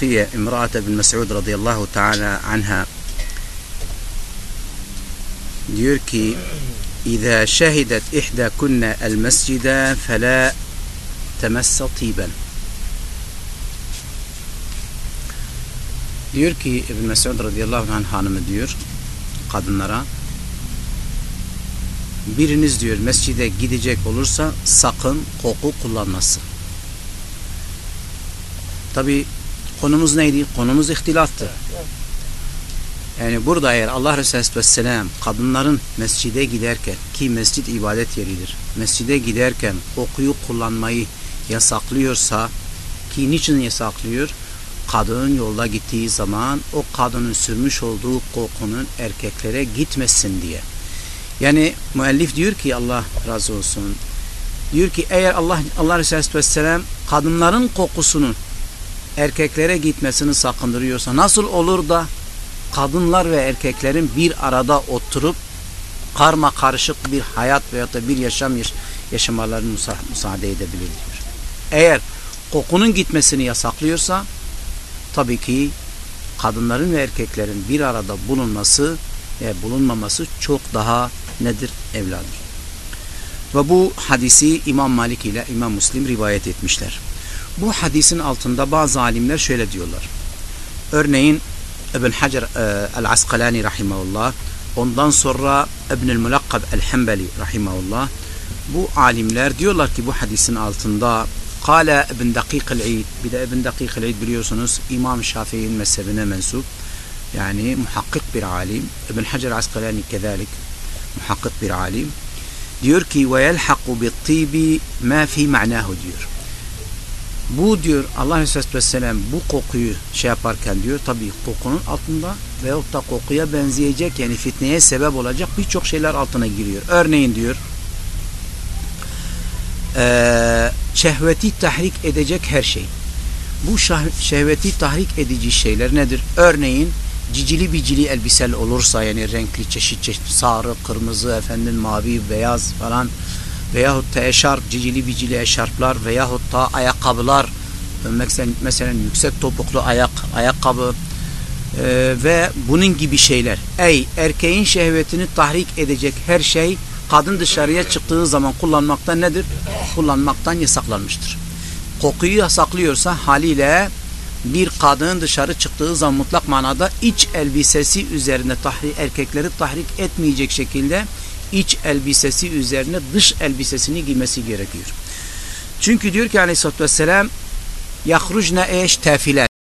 في امرأة ابن مسعود radıyallahu teala anha diyor ki İza şehidet ihda kunna el mescide fela temessa tiben diyor ki İbn Mesud radıyallahu anh hanımı diyor kadınlara biriniz diyor mescide gidecek olursa sakın koku kullanması. Tabi konumuz neydi? Konumuz ihtilattı. Yani burada eğer Allah Resulü Vesselam kadınların mescide giderken ki mescid ibadet yeridir. Mescide giderken kokuyu kullanmayı yasaklıyorsa ki niçin yasaklıyor? Kadın yolda gittiği zaman o kadının sürmüş olduğu kokunun erkeklere gitmesin diye. Yani müellif diyor ki Allah razı olsun. Diyor ki eğer Allah Allah Resulü Vesselam kadınların kokusunun erkeklere gitmesini sakındırıyorsa nasıl olur da kadınlar ve erkeklerin bir arada oturup karma karışık bir hayat veyahut da bir yaşam yaşamalarını müsa müsaade edebilir diyor. Eğer kokunun gitmesini yasaklıyorsa tabii ki kadınların ve erkeklerin bir arada bulunması ve bulunmaması çok daha nedir? Evladır. Ve bu hadisi İmam Malik ile İmam Müslim rivayet etmişler. Bu hadisin altında bazı alimler şöyle diyorlar. Örneğin İbn Hacer e, el-Asqalani rahimahullah, ondan sonra İbn el-Mulakkab el-Hembeli rahimahullah, bu alimler diyorlar ki bu hadisin altında Kale İbn Dakik el-İd, bir de İbn Dakik el-İd biliyorsunuz İmam Şafii'nin mezhebine mensup, yani muhakkik bir alim, İbn Hacer el-Asqalani kezalik, muhakkik bir alim, diyor ki ve yelhaku bit-tibi ma fi ma'nahu diyor bu diyor Allah Resulü Vesselam bu kokuyu şey yaparken diyor tabii kokunun altında veyahut da kokuya benzeyecek yani fitneye sebep olacak birçok şeyler altına giriyor. Örneğin diyor e, şehveti tahrik edecek her şey. Bu şehveti tahrik edici şeyler nedir? Örneğin cicili bicili elbisel olursa yani renkli çeşit çeşit sarı, kırmızı, efendim mavi, beyaz falan veyahut da eşarp, cicili bicili eşarplar veyahut da ayakkabılar mesela, mesela yüksek topuklu ayak, ayakkabı e, ve bunun gibi şeyler. Ey erkeğin şehvetini tahrik edecek her şey kadın dışarıya çıktığı zaman kullanmaktan nedir? Kullanmaktan yasaklanmıştır. Kokuyu yasaklıyorsa haliyle bir kadın dışarı çıktığı zaman mutlak manada iç elbisesi üzerine tahrik, erkekleri tahrik etmeyecek şekilde iç elbisesi üzerine dış elbisesini giymesi gerekiyor. Çünkü diyor ki aleyhissalatü vesselam yahrucne eş tefilet